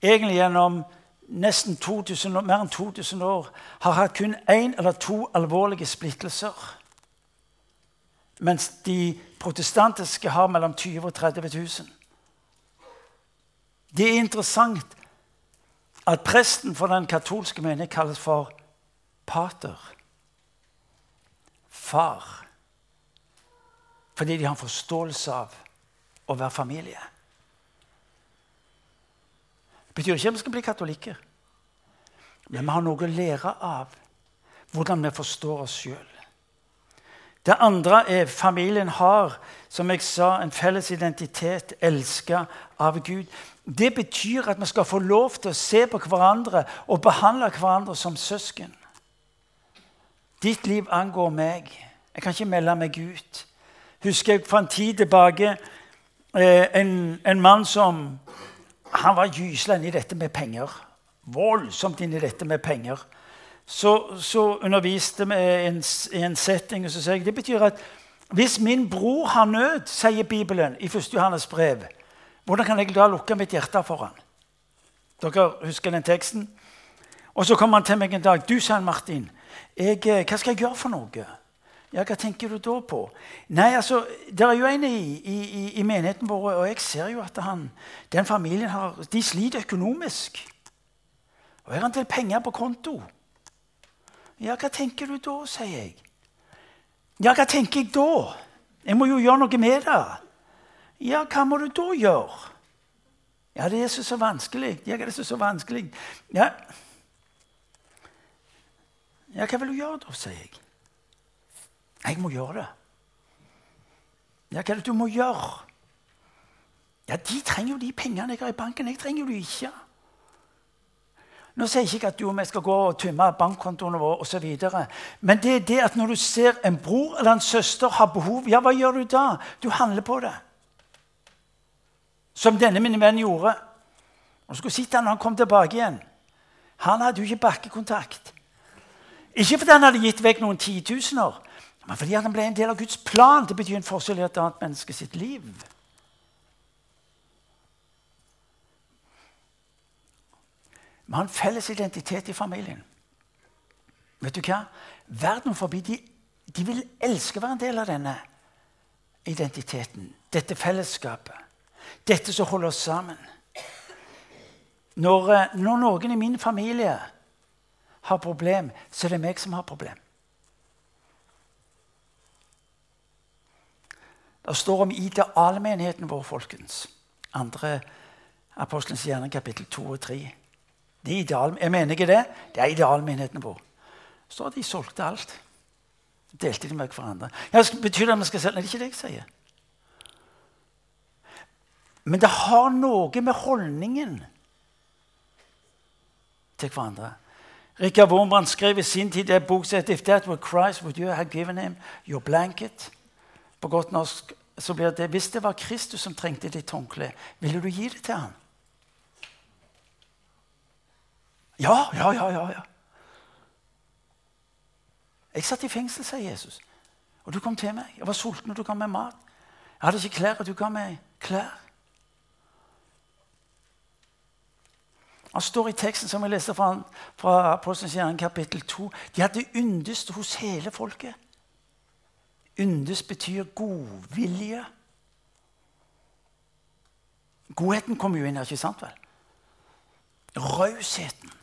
egentlig gjennom nesten 2000, mer enn 2000 år har hatt kun én eller to alvorlige splittelser. Mens de protestantiske har mellom 20 og 30 000. Det er interessant at presten for den katolske menighet kalles for pater. Far. Fordi de har en forståelse av å være familie. Det betyr ikke at vi skal bli katolikker. Men vi har noe å lære av hvordan vi forstår oss sjøl. Det andre er familien har, som jeg sa, en felles identitet, elska av Gud. Det betyr at vi skal få lov til å se på hverandre og behandle hverandre som søsken. Ditt liv angår meg. Jeg kan ikke melde meg ut. Husker jeg for en tid tilbake eh, en, en mann som Han var gysla inn i dette med penger. Voldsomt inn i dette med penger. Så, så underviste vi i en setting, og så sa jeg det betyr at hvis min bror har nød, sier Bibelen i 1. Johannes brev, hvordan kan jeg da lukke mitt hjerte for han? Dere husker den teksten? Og så kom han til meg en dag. 'Du, sa Martin, jeg, eh, hva skal jeg gjøre for noe?' Ja, Hva tenker du da på? Nei, altså, Det er jo en i, i, i menigheten vår, og jeg ser jo at han, den familien har, de sliter økonomisk. Og jeg har en del penger på konto. Ja, hva tenker du da, sier jeg. Ja, hva tenker jeg da? Jeg må jo gjøre noe med det. Ja, hva må du da gjøre? Ja, det er så, så vanskelig. Ja, det er så, så vanskelig. Ja. ja, hva vil du gjøre da, sier jeg. Jeg må gjøre det. Ja, hva er det du må gjøre? Ja, De trenger jo de pengene jeg har i banken. Jeg trenger jo de ikke. Nå sier jeg ikke at du og vi skal gå og tømme bankkontoene våre osv. Men det er det at når du ser en bror eller en søster har behov, ja, hva gjør du da? Du handler på det. Som denne min venn gjorde. Og skulle sitte han når han kom tilbake igjen. Han hadde jo ikke bakkekontakt. Ikke fordi han hadde gitt vekk noen titusener, men fordi han ble en del av Guds plan. Det betyr en forskjell i et annet menneske sitt liv. Vi har en felles identitet i familien. Vet du hva? Verden forbi de, de vil elske å være en del av denne identiteten, dette fellesskapet. Dette som holder oss sammen. Når, eh, når noen i min familie har problem, så er det meg som har problem. Det står om idealmenigheten vår, folkens. Andre Apostelens gjerne kapittel 2 og 3. Er ideal, jeg mener ikke det. Det er idealmenigheten vår. Så de solgte alt. Delte de med hverandre. Ja, betyr det at vi skal selge? Nei, det er ikke det jeg sier. Men det har noe med holdningen til hverandre. Rikard Wormbrand skrev i sin tid en bok som 'If that were Christ, would you have given him your blanket?' På godt norsk så blir det Hvis det var Kristus som trengte ditt håndkle, ville du gi det til ham? Ja, ja, ja, ja. ja. Jeg satt i fengsel, sier Jesus. Og du kom til meg. Jeg var sulten, og du ga meg mat. Jeg hadde ikke klær, og du ga meg klær. Han står i teksten som jeg leste fra, fra Apostelens gjerning, kapittel 2. De hadde yndest hos hele folket. Yndest betyr godvilje. Godheten kommer jo inn her, ikke sant vel? Rausheten.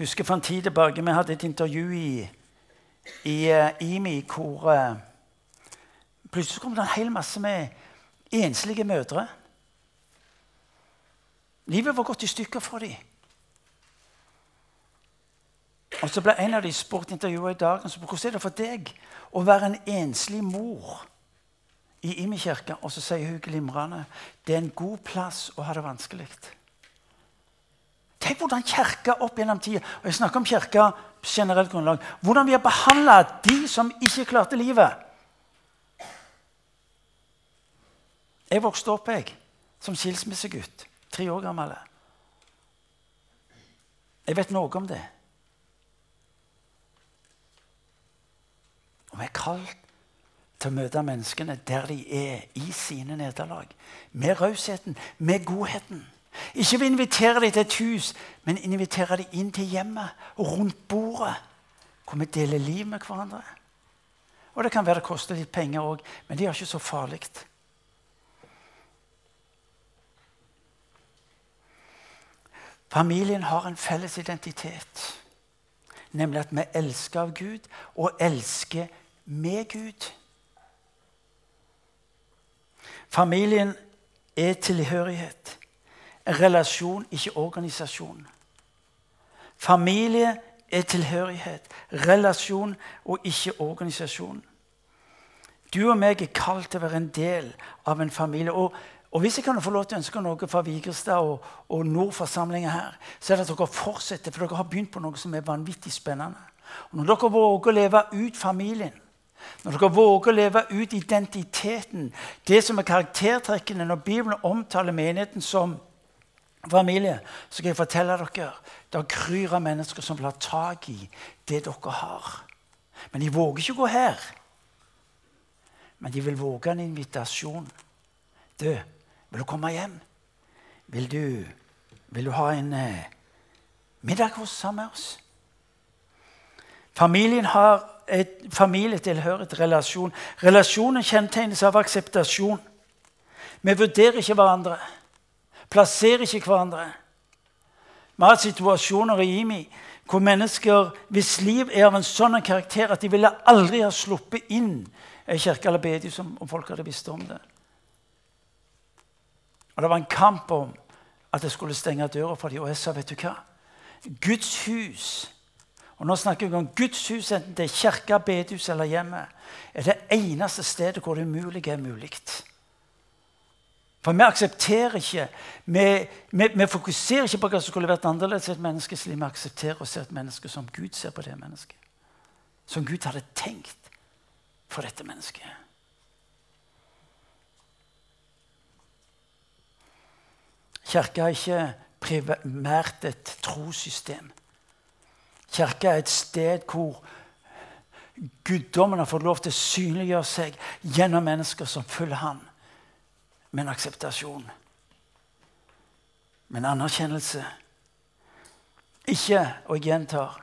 Husker for en tid tilbake vi hadde et intervju i, i uh, IMI hvor uh, plutselig kom det en hel masse med enslige mødre. Livet var gått i stykker for dem. Og så ble en av de spurt intervjuet i dag hvordan er det for deg å være en enslig mor i Imi kirke. Og så sier hun glimrende det er en god plass å ha det vanskelig. Tenk hvordan kirka opp gjennom tida og jeg snakker om kirka generelt grunnlag, hvordan vi har behandla de som ikke klarte livet. Jeg vokste opp jeg, som skilsmissegutt, tre år gammel. Jeg vet noe om det. Og vi er kalt til å møte menneskene der de er, i sine nederlag. Med rausheten, med godheten. Ikke vi inviterer dem til et hus, men inviterer dem inn til hjemmet og rundt bordet, hvor vi deler liv med hverandre. Og Det kan være det koster litt penger òg, men det er ikke så farlig. Familien har en felles identitet, nemlig at vi elsker av Gud og elsker med Gud. Familien er tilhørighet relasjon, ikke organisasjon. Familie er tilhørighet, relasjon og ikke organisasjon. Du og meg er kalt til å være en del av en familie. Og, og hvis jeg kan få lov til å ønske noe fra Vigrestad og, og Nordforsamlingen her, så er det at dere fortsetter, for dere har begynt på noe som er vanvittig spennende. Og når dere våger å leve ut familien, når dere våger å leve ut identiteten, det som er karaktertrekkene når Bibelen omtaler menigheten som familie, så skal jeg fortelle dere det kryr av mennesker som vil ha tak i det dere har. Men de våger ikke gå her. Men de vil våge en invitasjon. Du, vil du komme hjem? Vil du, vil du ha en eh, middag hos sammen med oss? Familien har et familietilhørighet, relasjon. Relasjonen kjennetegnes av akseptasjon. Vi vurderer ikke hverandre plasserer ikke hverandre. Vi har situasjoner i IMI Hvor mennesker hvis liv er av en sånn karakter at de ville aldri ha sluppet inn i kirke eller bedehus om folk hadde visst om det. Og det var en kamp om at jeg skulle stenge døra for dem. Og jeg sa, vet du hva? Guds hus og nå snakker vi om Guds hus, enten det er kirke, bedehus eller hjemmet, er det eneste stedet hvor det umulige er mulig. For vi aksepterer ikke vi, vi, vi, fokuserer ikke på hva som skulle vært annerledes i et menneskes liv. Vi aksepterer å se et menneske som Gud ser på det mennesket. Som Gud hadde tenkt for dette mennesket. Kirka er ikke primært et trossystem. Kirka er et sted hvor guddommen har fått lov til å synliggjøre seg gjennom mennesker som følger Han med en akseptasjon, med en anerkjennelse. Ikke, og jeg gjentar,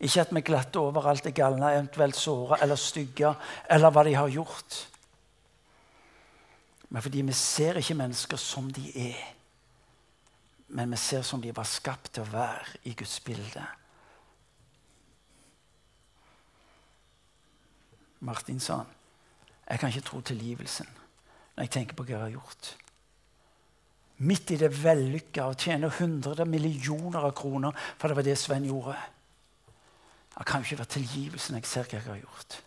ikke at vi glatter over alt det galne, eventuelt såre eller stygge, eller hva de har gjort. Men fordi vi ser ikke mennesker som de er, men vi ser som de var skapt til å være i Guds bilde. Martin sa han, jeg kan ikke tro tilgivelsen når jeg tenker på hva jeg har gjort. Midt i det vellykka å tjene hundre millioner av kroner, for det var det Sven gjorde. Det kan ikke være tilgivelsen jeg ser hva jeg har gjort.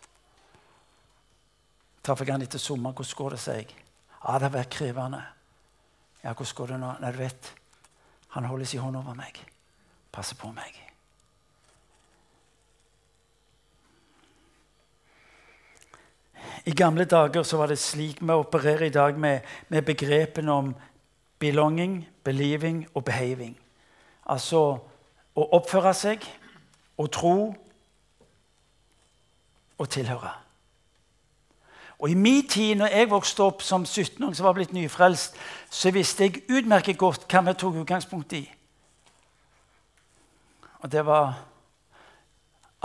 Traff jeg han etter sommeren. Hvordan går det seg? Ja, det har vært krevende. Ja, hvordan går det nå? Nei, du vet, han holder sin hånd over meg. Passer på meg. I gamle dager så var det slik vi opererer i dag med, med begrepene om belonging, believing og behaving. Altså å oppføre seg, å tro og tilhøre. Og I min tid, når jeg vokste opp som 17-åring som var blitt nyfrelst, så visste jeg utmerket godt hva vi tok utgangspunkt i. Og det var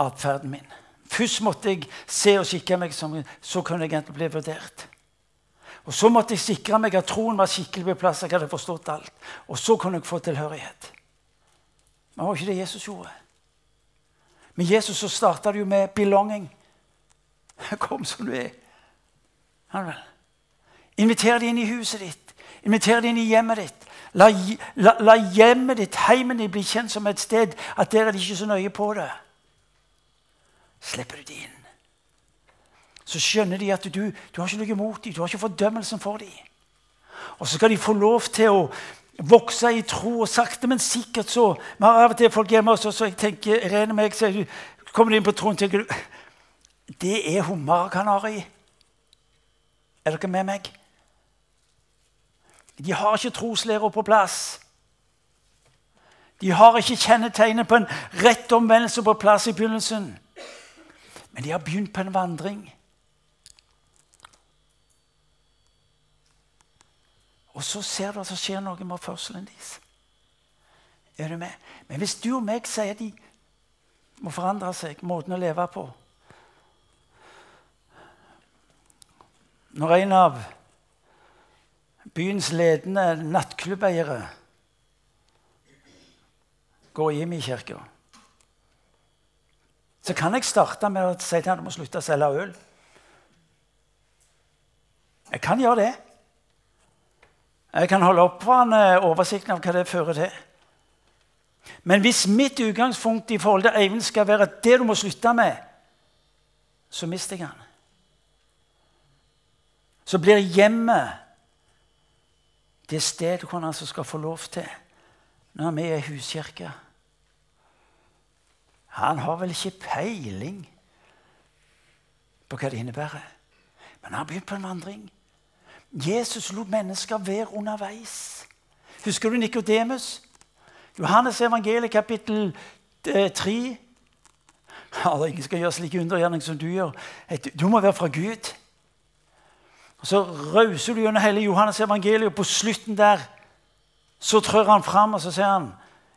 atferden min. Først måtte jeg se og kikke meg, så kunne jeg egentlig bli vurdert. Og Så måtte jeg sikre meg at troen var skikkelig på plass. Jeg hadde forstått alt. Og så kunne jeg få tilhørighet. Men det var ikke det Jesus gjorde. Med Jesus så starta det jo med 'belonging'. Kom som du er. Han vel. Inviter dem inn i huset ditt. Inviter dem inn i hjemmet ditt. La, la, la hjemmet ditt, heimen din, bli kjent som et sted at der er de ikke så nøye på det slipper du de inn. Så skjønner de at du, du har ikke noe imot dem, du har ikke fordømmelsen for dem. Og så skal de få lov til å vokse i tro, og sakte, men sikkert så Vi har av og til folk hjemme hos oss, og jeg tenker, Irene meg, så kommer du inn på troen tenker du, Det er hummer og kanari. Er dere med meg? De har ikke troslærer på plass. De har ikke kjennetegnet på en rett omvendelse på plass i begynnelsen. Men de har begynt på en vandring. Og så ser du at det skjer noe med oppførselen deres. Er du med? Men hvis du og meg sier de må forandre seg, måten å leve på Når en av byens ledende nattklubbeiere går hjem i kirka så kan jeg starte med å si til ham du må slutte å selge øl. Jeg kan gjøre det. Jeg kan holde opp for han eh, oversikten av hva det fører til. Men hvis mitt utgangspunkt i forhold til Eivind skal være det du må slutte med, så mister jeg han. Så blir hjemmet det stedet hvor han altså skal få lov til når vi er huskirke. Han har vel ikke peiling på hva det innebærer. Men han har begynt på en vandring. Jesus lot mennesker være underveis. Husker du Nikodemus? Johannes evangeliet kapittel 3. Eh, ja, ingen skal gjøre slike undergjerning som du gjør. Du må være fra Gud. Og Så rauser du gjennom hele Johannes evangeliet, og på slutten der så trør han fram og så sier han,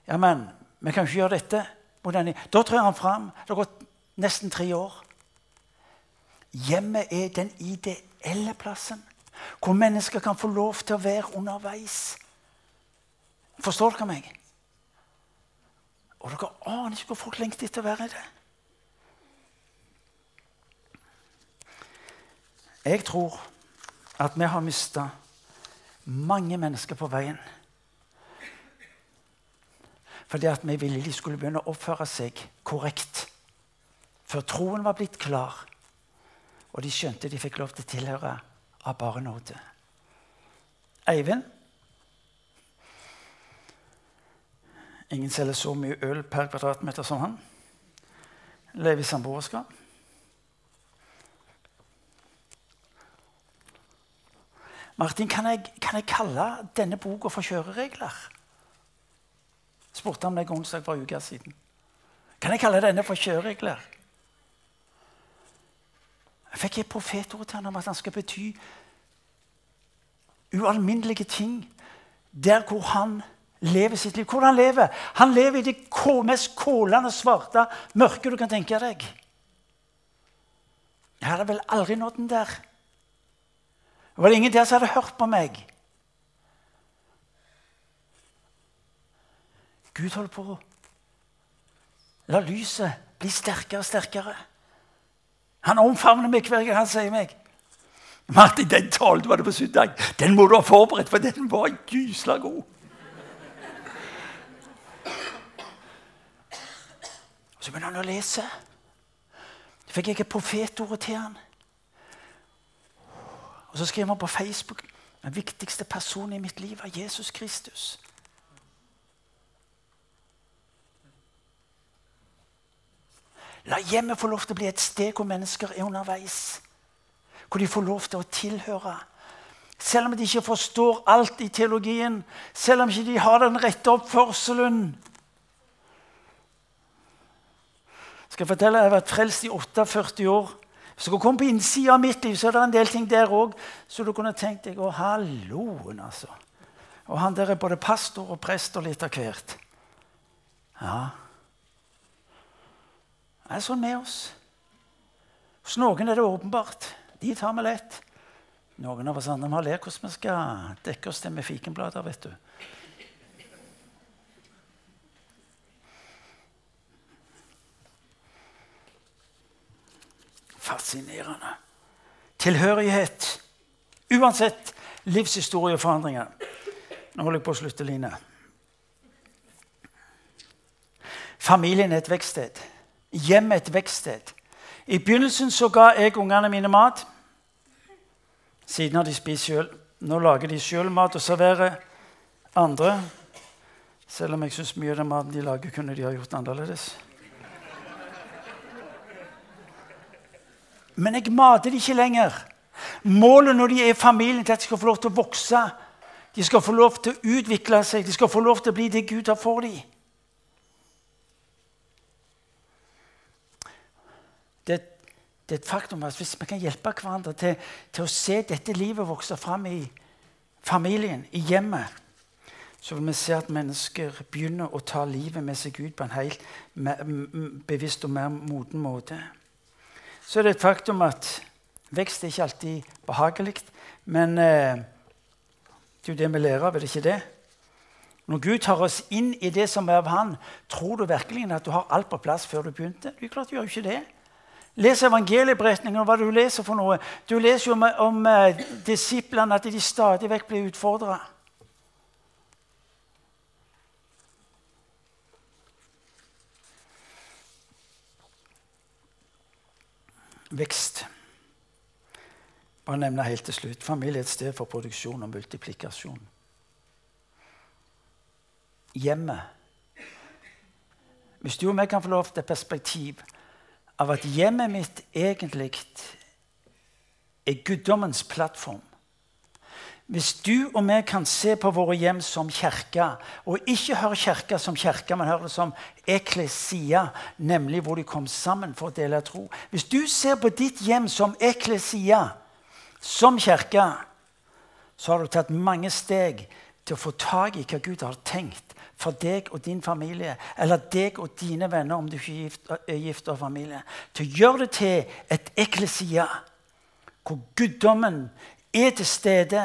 ja, men vi kan ikke gjøre dette. Da trer han fram. Det har gått nesten tre år. Hjemmet er den ideelle plassen hvor mennesker kan få lov til å være underveis. Forstår dere meg? Og dere aner ikke hvor folk lengter etter å være i det. Jeg tror at vi har mista mange mennesker på veien. Fordi at vi ville de skulle begynne å oppføre seg korrekt. Før troen var blitt klar, og de skjønte de fikk lov til å tilhøre av bare nåde. Eivind Ingen selger så mye øl per kvadratmeter som han. Lever i samboerskap. Martin, kan jeg, kan jeg kalle denne boka for kjøreregler? Spurte han meg onsdag for en uke siden. Kan jeg kalle denne for kjøreregler? Jeg fikk et profetord til ham om at han skal bety ualminnelige ting der hvor han lever sitt liv. Hvordan han lever? Han lever i det mest kålende svarte mørket du kan tenke deg. Jeg hadde vel aldri nådd den der. Det var ingen der som hadde hørt på meg. Gud holder på å la lyset bli sterkere og sterkere. Han omfavner meg hver gang han sier meg. Martin, den talen du hadde på søndag, den må du ha forberedt, for den var gysla god. Så begynner han å lese. Så fikk jeg et profetordet til han. Og så skriver han på Facebook den viktigste personen i mitt liv er Jesus Kristus. La hjemmet få lov til å bli et sted hvor mennesker er underveis. Hvor de får lov til å tilhøre. Selv om de ikke forstår alt i teologien, selv om de ikke har den rette oppførselen. Skal jeg fortelle, jeg har vært frelst i 48 år. Hvis dere kommer på innsida av mitt liv, så er det en del ting der òg så du kunne tenkt deg Å, halloen, altså. Og han der er både pastor og prest og litt av hvert. Ja. Det er sånn med oss. Hos noen er det åpenbart. De tar vi lett. Noen av oss andre har lært hvordan vi skal dekke oss til med fikenblader. vet du. Fascinerende. Tilhørighet. Uansett livshistorie og forandringer. Nå holder jeg på å slutte, Line. Familien er et vekststed. Hjemmet et vekststed. I begynnelsen så ga jeg ungene mine mat. Siden har de spist sjøl. Nå lager de sjøl mat og serverer andre. Selv om jeg syns mye av den maten de lager, kunne de ha gjort annerledes. Men jeg mater de ikke lenger. Målet når de er i familien, er at de skal få lov til å vokse. De skal få lov til å utvikle seg, de skal få lov til å bli det Gud har for dem. Det, det, er et faktum at hvis vi kan hjelpe hverandre til, til å se dette livet vokse fram i familien, i hjemmet, så vil vi se at mennesker begynner å ta livet med seg ut på en helt bevisst og mer moden måte så er det et faktum at vekst er ikke alltid behagelig. Men eh, det er jo det vi lærer av, er det ikke det? Når Gud tar oss inn i det som er av Han, tror du virkelig at du har alt på plass før du begynte? Du klart du gjør jo ikke det. Les evangelieberetningen og hva du leser for noe. Du leser jo om, om eh, disiplene, at de stadig vekk blir utfordra. Vekst. Bare nevne helt til slutt. Familie er et sted for produksjon og multiplikasjon. Hjemmet. Hvis du og meg kan få lov til perspektiv av at hjemmet mitt egentlig er guddommens plattform. Hvis du og vi kan se på våre hjem som kirke, og ikke høre kirke som kirke, men høre det som eklesia, nemlig hvor de kom sammen for å dele tro. Hvis du ser på ditt hjem som eklesia, som kirke, så har du tatt mange steg til å få tak i hva Gud har tenkt for deg og din familie, eller deg og dine venner om du ikke er gift og familie. Til å gjøre det til et eklesia, hvor guddommen er til stede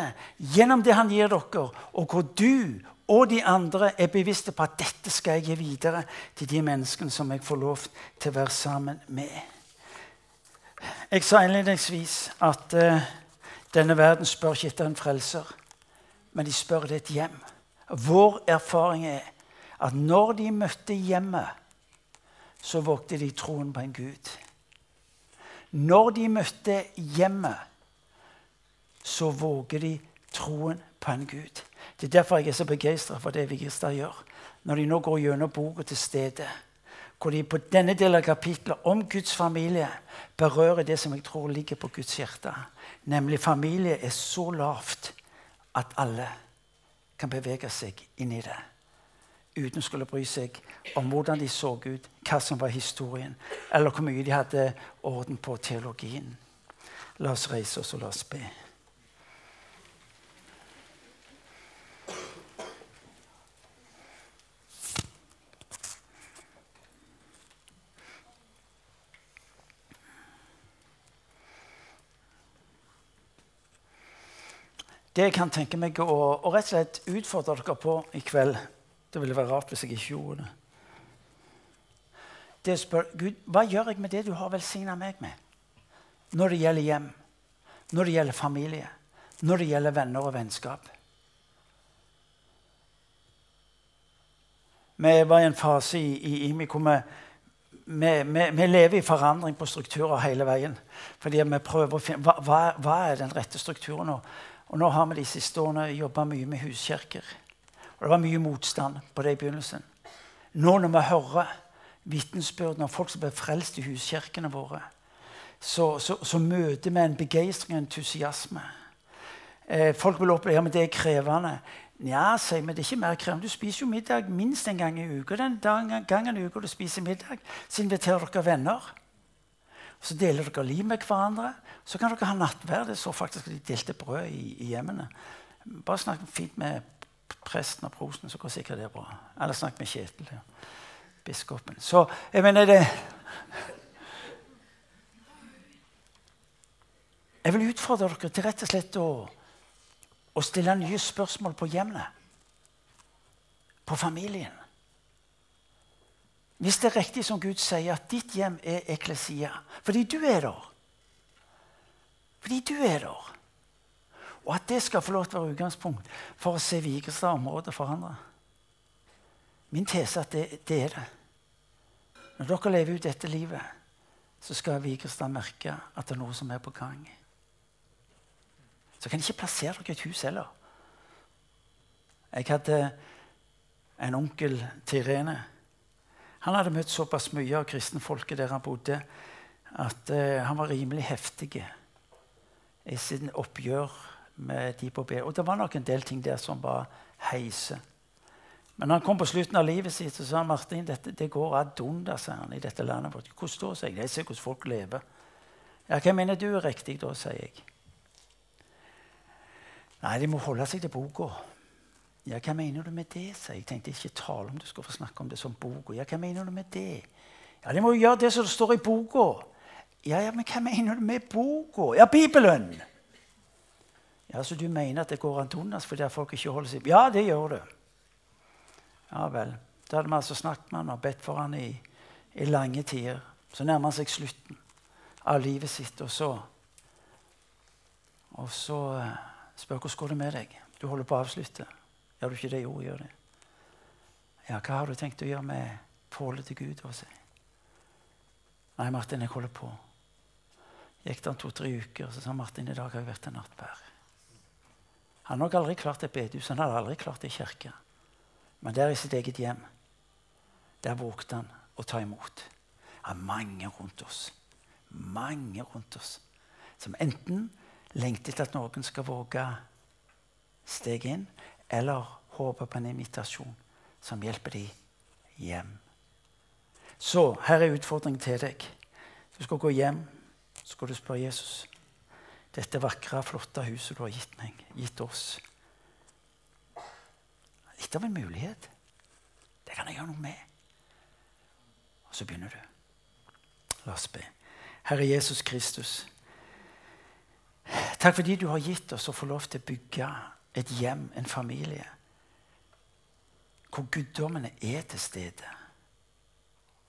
gjennom det han gir dere, og hvor du og de andre er bevisste på at dette skal jeg gi videre til de menneskene som jeg får lov til å være sammen med. Jeg sa innledningsvis at uh, denne verden spør ikke etter en frelser, men de spør etter et hjem. Vår erfaring er at når de møtte hjemmet, så vågte de troen på en Gud. Når de møtte hjemmet, så våger de troen på en Gud. Det er derfor jeg er så begeistra for det Vigestad gjør. Når de nå går gjennom boka til stedet, hvor de på denne delen av kapitlet om Guds familie berører det som jeg tror ligger på Guds hjerte. Nemlig familie er så lavt at alle kan bevege seg inn i det. Uten å skulle bry seg om hvordan de så ut, hva som var historien, eller hvor mye de hadde orden på teologien. La oss reise oss og la oss be. Det jeg kan tenke meg å, å rett og slett utfordre dere på i kveld Det ville være rart hvis jeg ikke gjorde det. Det spørre Gud, hva gjør jeg med det du har velsigna meg med? Når det gjelder hjem, når det gjelder familie, når det gjelder venner og vennskap. Vi var i en fase i, IMI hvor vi, vi, vi, vi, lever i forandring på strukturer hele veien. Fordi vi prøver å finne, hva, hva, er den rette strukturen nå? Og nå har vi de siste årene jobba mye med huskirker. Og det var mye motstand på det i begynnelsen. Nå når vi hører vitnesbyrd om folk som ble frelst i huskirkene våre, så, så, så møter vi en begeistring og entusiasme. Eh, folk vil oppleve ja, det er krevende. Nja, sier vi, det er ikke mer krevende. Du spiser jo middag minst en gang i uka. Den gangen i uka du spiser middag, så inviterer dere venner. Så deler dere liv med hverandre. Så kan dere ha nattverd. Jeg så faktisk at de delte brød i, i hjemmene. Bare snakk fint med presten og prosten, så går sikkert det bra. Eller snakk med Kjetil, ja. biskopen. Så jeg mener det Jeg vil utfordre dere til rett og slett å, å stille nye spørsmål på hjemmet. På familien. Hvis det er riktig som Gud sier, at ditt hjem er eklesia fordi du er der fordi du er der. Og at det skal få lov til å være utgangspunkt for å se Vigrestad området forandre. Min tese er at det, det, er det. Når dere lever ut dette livet, så skal Vigrestad merke at det er noe som er på gang. Så kan ikke plassere dere i et hus heller. Jeg hadde en onkel til Irene. Han hadde møtt såpass mye av kristenfolket der han bodde, at uh, han var rimelig heftig i sin oppgjør med de på B. Og det var nok en del ting der som var heise. Men han kom på slutten av livet sitt, og sa Martin dette, det går ad undas i dette landet vårt. Hvordan står det? Jeg ser hvordan folk lever. Ja, Hva mener du er riktig da, sier jeg. Nei, de må holde seg til boka. Ja, hva mener du med det? sier jeg. Jeg tenkte ikke tale om du skulle få snakke om det som boka. Ja, hva mener du med det? Ja, de må jo gjøre det som det står i boka. Ja, ja, men hva mener du med boka? Ja, Bibelen! Ja, Så du mener at det går Antonas fordi folk ikke holder seg Ja, det gjør det. Ja vel. Da hadde vi altså snakket med han og bedt for han i, i lange tider. Så nærmer han seg slutten av livet sitt, og så Og så uh, spør hvordan går det med deg. Du holder på å avslutte. Gjør du ikke det? Jo, gjør det. Ja, hva har du tenkt å gjøre med pålet til Gud? Også? Nei, Martin, jeg holder på gikk det to-tre uker, og så sa Martin i dag har jeg vært en nattbær. Han har nok aldri klart et bedehus, han hadde aldri klart ei kirke. Men der i sitt eget hjem, der vågte han å ta imot. Er mange rundt oss, mange rundt oss, som enten lengter etter at noen skal våge steg inn, eller håper på en invitasjon som hjelper dem hjem. Så her er utfordringen til deg. Du skal gå hjem så skal du spørre Jesus dette vakre, flotte huset du har gitt meg, gitt oss. Litt av en mulighet. Det kan jeg gjøre noe med. Og så begynner du. La oss be. Herre Jesus Kristus. Takk fordi du har gitt oss å få lov til å bygge et hjem, en familie. hvor guddommene er til stede.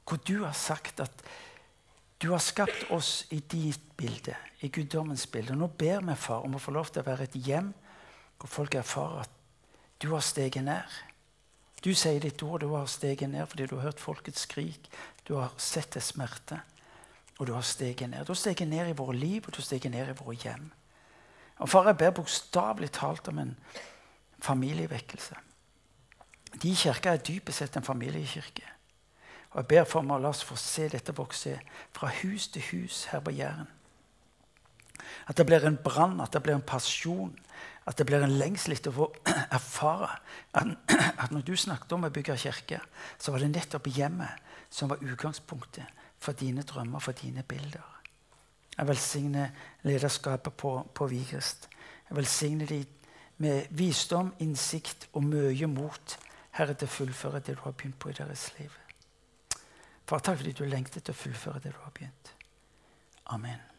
Hvor du har sagt at du har skapt oss i ditt bilde, i guddommens bilde. Nå ber vi, far, om å få lov til å være et hjem hvor folk erfarer at du har steget ned. Du sier ditt ord, du har steget ned fordi du har hørt folkets skrik. Du har sett det smerte, og du har steget ned. Du har steget ned i våre liv, og du har steget ned i våre hjem. Og Far, jeg ber bokstavelig talt om en familievekkelse. De kirka er dypest sett en familiekirke. Og Jeg ber for meg å la oss få se dette vokse fra hus til hus her på Jæren. At det blir en brann, at det blir en pasjon, at det blir en lengsel etter å erfare at, at når du snakket om å bygge kirke, så var det nettopp hjemmet som var utgangspunktet for dine drømmer, for dine bilder. Jeg velsigner lederskapet på, på Vigrest. Jeg velsigner dem med visdom, innsikt og mye mot Herre, til å fullføre det du har begynt på i deres liv. Far, takk fordi du lengter til å fullføre det du har begynt. Amen.